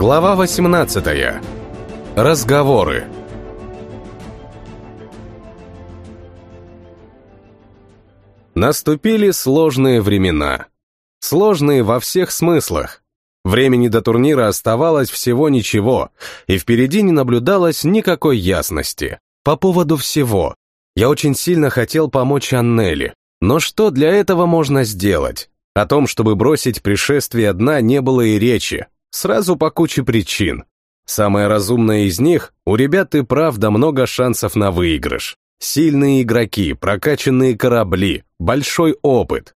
Глава 18. Разговоры. Наступили сложные времена. Сложные во всех смыслах. Времени до турнира оставалось всего ничего, и впереди не наблюдалось никакой ясности. По поводу всего. Я очень сильно хотел помочь Аннели, но что для этого можно сделать? О том, чтобы бросить пришествие дна, не было и речи, Сразу по куче причин. Самое разумное из них, у ребят и правда много шансов на выигрыш. Сильные игроки, прокачанные корабли, большой опыт.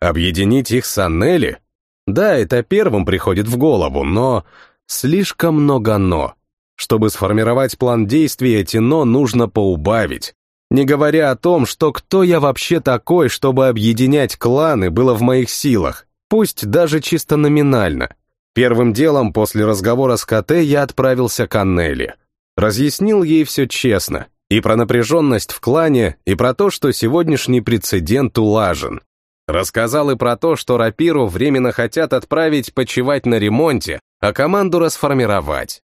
Объединить их с Аннели? Да, это первым приходит в голову, но... Слишком много «но». Чтобы сформировать план действий, эти «но» нужно поубавить. Не говоря о том, что кто я вообще такой, чтобы объединять кланы, было в моих силах, пусть даже чисто номинально. Первым делом после разговора с КТ я отправился к Аннели. Разъяснил ей все честно, и про напряженность в клане, и про то, что сегодняшний прецедент улажен. Рассказал и про то, что Рапиру временно хотят отправить почевать на ремонте, а команду расформировать.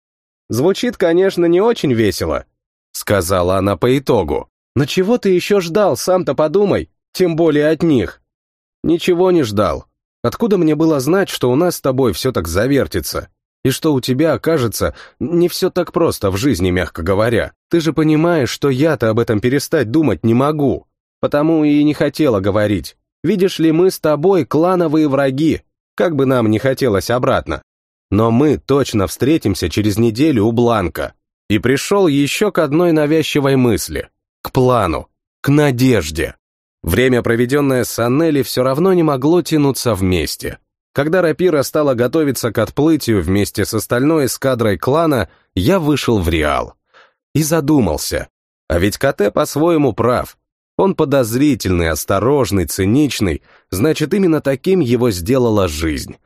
«Звучит, конечно, не очень весело», — сказала она по итогу. «Но чего ты еще ждал, сам-то подумай, тем более от них». «Ничего не ждал. Откуда мне было знать, что у нас с тобой все так завертится? И что у тебя, окажется, не все так просто в жизни, мягко говоря. Ты же понимаешь, что я-то об этом перестать думать не могу. Потому и не хотела говорить. Видишь ли, мы с тобой клановые враги, как бы нам не хотелось обратно. Но мы точно встретимся через неделю у Бланка. И пришел еще к одной навязчивой мысли. К плану. К надежде. Время, проведенное с Аннели, все равно не могло тянуться вместе. Когда Рапира стала готовиться к отплытию вместе с остальной эскадрой клана, я вышел в Реал. И задумался. А ведь КТ по-своему прав. Он подозрительный, осторожный, циничный, значит, именно таким его сделала жизнь.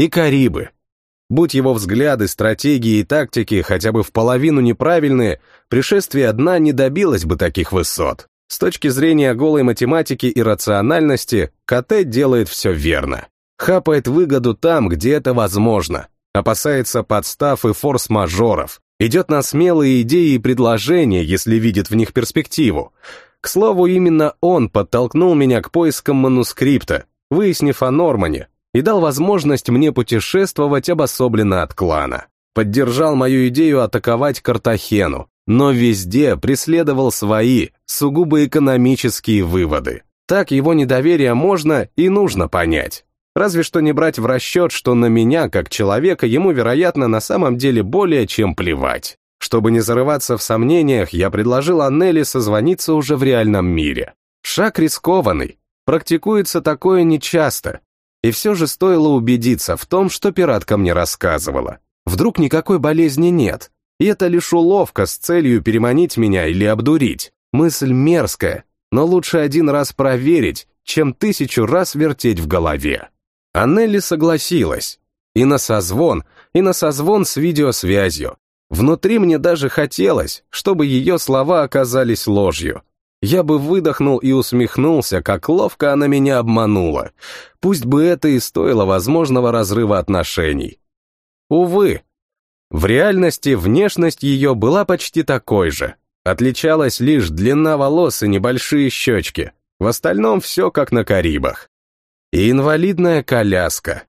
И Карибы. Будь его взгляды, стратегии и тактики хотя бы в половину неправильные, пришествие дна не добилось бы таких высот. С точки зрения голой математики и рациональности, КТ делает все верно. Хапает выгоду там, где это возможно. Опасается подстав и форс-мажоров. Идет на смелые идеи и предложения, если видит в них перспективу. К слову, именно он подтолкнул меня к поискам манускрипта, выяснив о Нормане, и дал возможность мне путешествовать обособленно от клана. Поддержал мою идею атаковать Картахену, но везде преследовал свои, сугубо экономические выводы. Так его недоверие можно и нужно понять. Разве что не брать в расчет, что на меня, как человека, ему, вероятно, на самом деле более чем плевать. Чтобы не зарываться в сомнениях, я предложил Аннели созвониться уже в реальном мире. Шаг рискованный, практикуется такое нечасто. И все же стоило убедиться в том, что пиратка мне рассказывала. Вдруг никакой болезни нет, и это лишь уловка с целью переманить меня или обдурить. Мысль мерзкая, но лучше один раз проверить, чем тысячу раз вертеть в голове. Аннелли согласилась. И на созвон, и на созвон с видеосвязью. Внутри мне даже хотелось, чтобы ее слова оказались ложью. Я бы выдохнул и усмехнулся, как ловко она меня обманула. Пусть бы это и стоило возможного разрыва отношений. Увы, в реальности внешность ее была почти такой же. Отличалась лишь длина волос и небольшие щечки. В остальном все как на Карибах. И инвалидная коляска.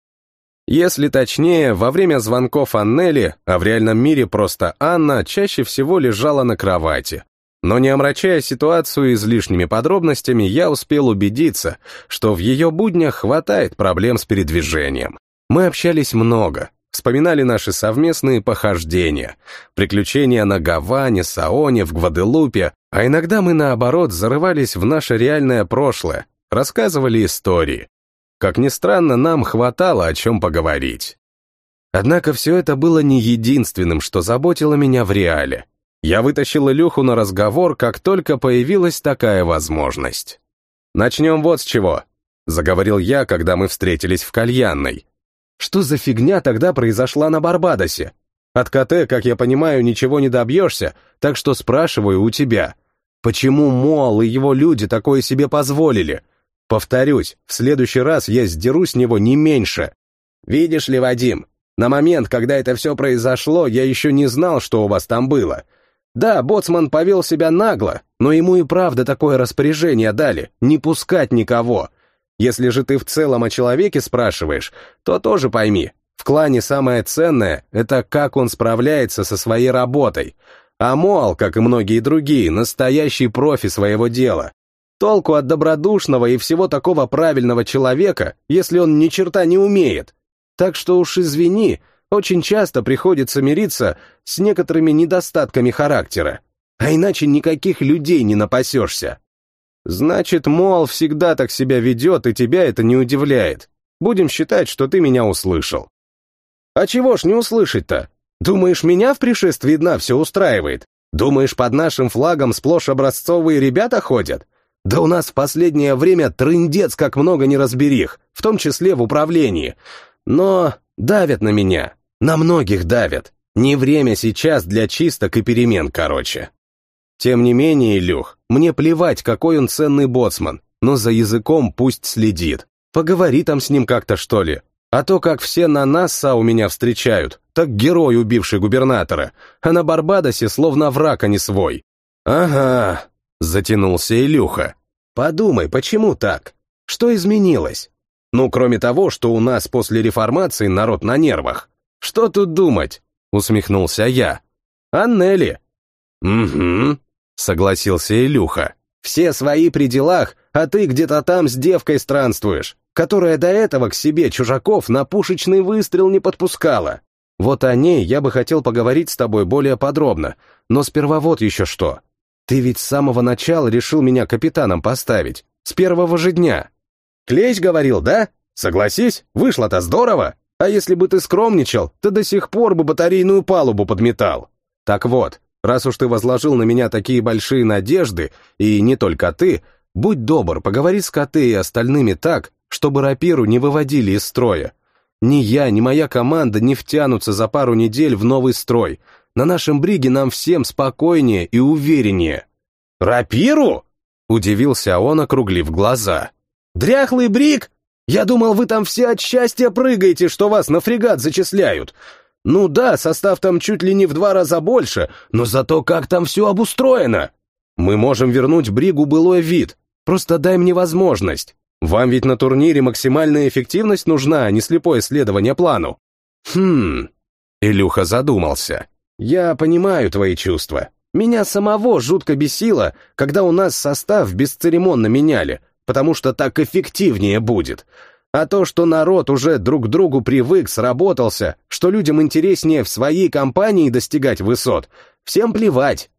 Если точнее, во время звонков Аннели, а в реальном мире просто Анна, чаще всего лежала на кровати. Но не омрачая ситуацию излишними подробностями, я успел убедиться, что в ее буднях хватает проблем с передвижением. Мы общались много, Вспоминали наши совместные похождения, приключения на Гаване, Саоне, в Гваделупе, а иногда мы, наоборот, зарывались в наше реальное прошлое, рассказывали истории. Как ни странно, нам хватало о чем поговорить. Однако все это было не единственным, что заботило меня в реале. Я вытащил Илюху на разговор, как только появилась такая возможность. «Начнем вот с чего», — заговорил я, когда мы встретились в кальянной. Что за фигня тогда произошла на Барбадосе? От КТ, как я понимаю, ничего не добьешься, так что спрашиваю у тебя. Почему Мол и его люди такое себе позволили? Повторюсь, в следующий раз я сдеру с него не меньше. Видишь ли, Вадим, На момент, когда это все произошло, я еще не знал, что у вас там было. Да, боцман повел себя нагло, но ему и правда такое распоряжение дали — не пускать никого. Если же ты в целом о человеке спрашиваешь, то тоже пойми, в клане самое ценное — это как он справляется со своей работой. А Мол, как и многие другие, настоящий профи своего дела. Толку от добродушного и всего такого правильного человека, если он ни черта не умеет. Так что уж извини, очень часто приходится мириться с некоторыми недостатками характера. А иначе никаких людей не напасешься. Значит, Мол всегда так себя ведет, и тебя это не удивляет. Будем считать, что ты меня услышал. А чего ж не услышать-то? Думаешь, меня в пришествии дна все устраивает? Думаешь, под нашим флагом сплошь образцовые ребята ходят? Да у нас в последнее время трындец как много неразберих, в том числе в управлении. Но давят на меня, на многих давят. Не время сейчас для чисток и перемен, короче. Тем не менее, Илюх, мне плевать, какой он ценный боцман, но за языком пусть следит. Поговори там с ним как-то, что ли. А то, как все на Насса у меня встречают, так герой, убивший губернатора, а на Барбадосе словно враг, а не свой. Ага, Затянулся Илюха. Подумай, почему так? Что изменилось? Ну, кроме того, что у нас после реформации народ на нервах. Что тут думать? Усмехнулся я. Аннели. Угу, согласился Илюха. Все свои при делах, а ты где-то там с девкой странствуешь, которая до этого к себе чужаков на пушечный выстрел не подпускала. Вот о ней я бы хотел поговорить с тобой более подробно, но сперва вот еще что. Ты ведь с самого начала решил меня капитаном поставить, с первого же дня. Клещ говорил, да? Согласись, вышло-то здорово. А если бы ты скромничал, ты до сих пор бы батарейную палубу подметал. Так вот, раз уж ты возложил на меня такие большие надежды, и не только ты, будь добр, поговори с КТ и остальными так, чтобы рапиру не выводили из строя. Ни я, ни моя команда не втянутся за пару недель в новый строй, на нашем бриге нам всем спокойнее и увереннее. «Рапиру?» — удивился он, округлив глаза. «Дряхлый бриг? Я думал, вы там все от счастья прыгаете, что вас на фрегат зачисляют. Ну да, состав там чуть ли не в два раза больше, но зато как там все обустроено. Мы можем вернуть бригу былой вид, просто дай мне возможность. Вам ведь на турнире максимальная эффективность нужна, а не слепое следование плану». «Хм...» — Илюха задумался. Я понимаю твои чувства. Меня самого жутко бесило, когда у нас состав бесцеремонно меняли, потому что так эффективнее будет. А то, что народ уже друг к другу привык, сработался, что людям интереснее в своей компании достигать высот, всем плевать.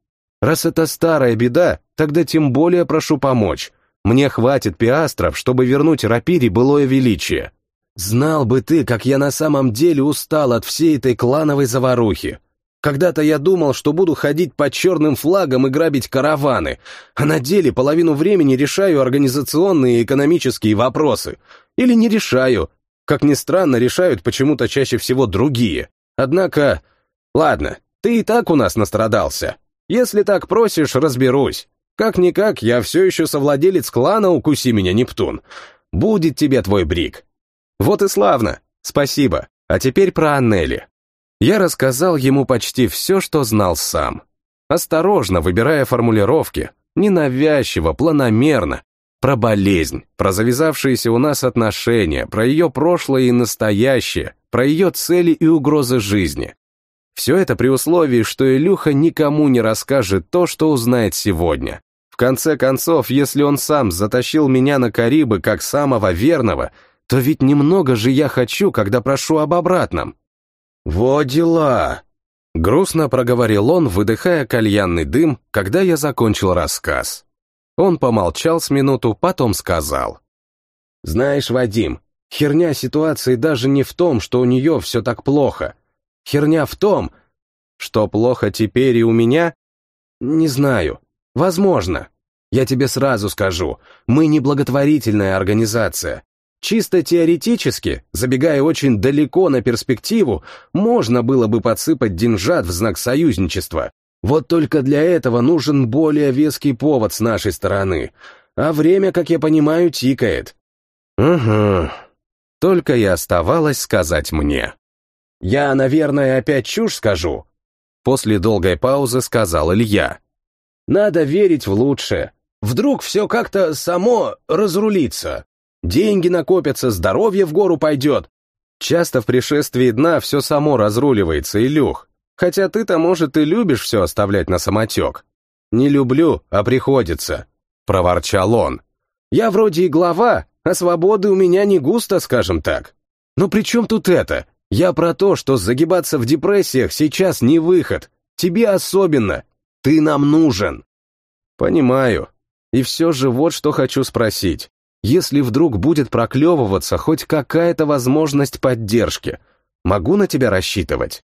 Раз это старая беда, тогда тем более прошу помочь. Мне хватит пиастров, чтобы вернуть рапире былое величие. Знал бы ты, как я на самом деле устал от всей этой клановой заварухи. Когда-то я думал, что буду ходить под черным флагом и грабить караваны, а на деле половину времени решаю организационные и экономические вопросы. Или не решаю. Как ни странно, решают почему-то чаще всего другие. Однако... Ладно, ты и так у нас настрадался. Если так просишь, разберусь. Как-никак, я все еще совладелец клана «Укуси меня, Нептун». Будет тебе твой брик. Вот и славно. Спасибо. А теперь про Аннели. Я рассказал ему почти все, что знал сам. Осторожно, выбирая формулировки, ненавязчиво, планомерно, про болезнь, про завязавшиеся у нас отношения, про ее прошлое и настоящее, про ее цели и угрозы жизни. Все это при условии, что Илюха никому не расскажет то, что узнает сегодня. В конце концов, если он сам затащил меня на Карибы как самого верного, то ведь немного же я хочу, когда прошу об обратном. «Во дела!» — грустно проговорил он, выдыхая кальянный дым, когда я закончил рассказ. Он помолчал с минуту, потом сказал. «Знаешь, Вадим, херня ситуации даже не в том, что у нее все так плохо. Херня в том, что плохо теперь и у меня? Не знаю. Возможно. Я тебе сразу скажу, мы не благотворительная организация. Чисто теоретически, забегая очень далеко на перспективу, можно было бы подсыпать деньжат в знак союзничества. Вот только для этого нужен более веский повод с нашей стороны. А время, как я понимаю, тикает. Угу. Только и оставалось сказать мне. Я, наверное, опять чушь скажу. После долгой паузы сказал Илья. Надо верить в лучшее. Вдруг все как-то само разрулится. Деньги накопятся, здоровье в гору пойдет. Часто в пришествии дна все само разруливается, Илюх. Хотя ты-то, может, и любишь все оставлять на самотек. Не люблю, а приходится, — проворчал он. Я вроде и глава, а свободы у меня не густо, скажем так. Но при чем тут это? Я про то, что загибаться в депрессиях сейчас не выход. Тебе особенно. Ты нам нужен. Понимаю. И все же вот что хочу спросить. Если вдруг будет проклевываться хоть какая-то возможность поддержки, могу на тебя рассчитывать?